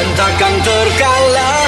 Dan takkan terkalahkan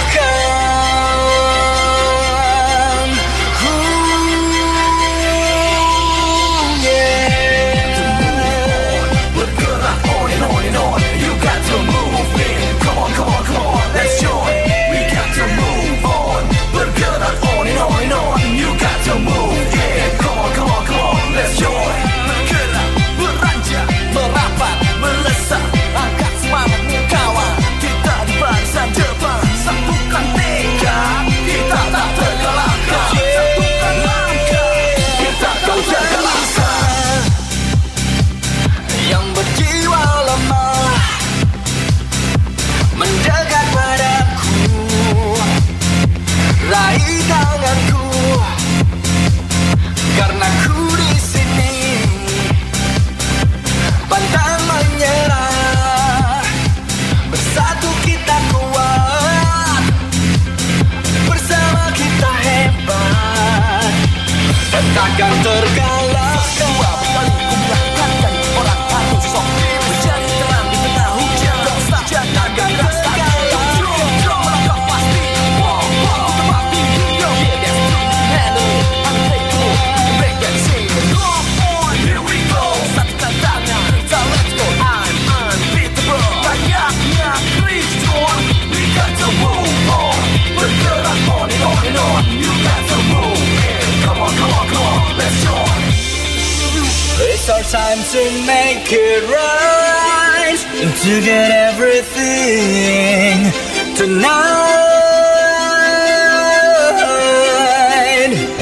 It's our time to make it right and to get everything tonight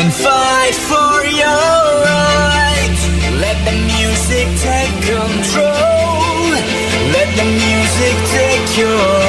and fight for your right. Let the music take control. Let the music take your